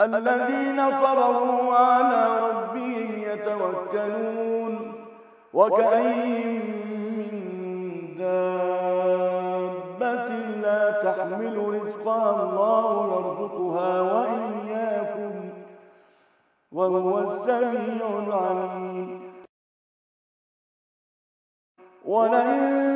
الذين صبروا وعلى ربهم يتوكلون وكأين من دابة لا تحمل رزقها الله يرزقها وإياكم وهو السميع العليم. ولئن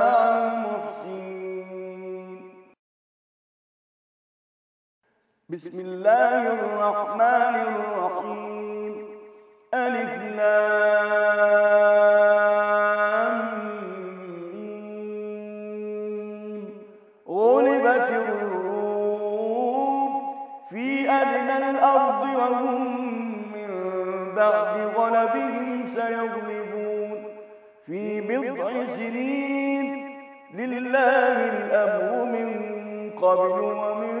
بسم الله الرحمن الرحيم. ألف لام الأرض وهم من بعد غلبهم سيغلبون. في بضع سنين لله الأمر من قبل ومن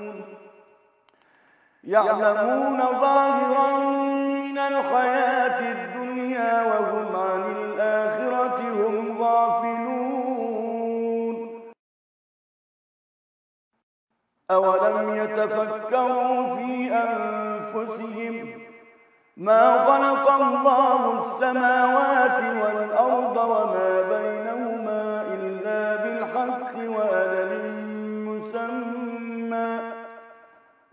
يعلمون ظاهرا من الحياة الدنيا وهم عن الآخرة هم غافلون. أولم يتفكروا في أنفسهم ما خلق الله السماوات والأرض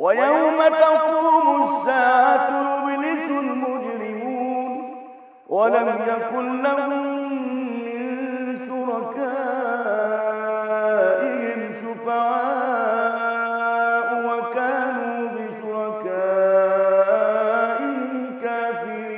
ويوم تقوم الساعة يبلس المجرمون ولم يكن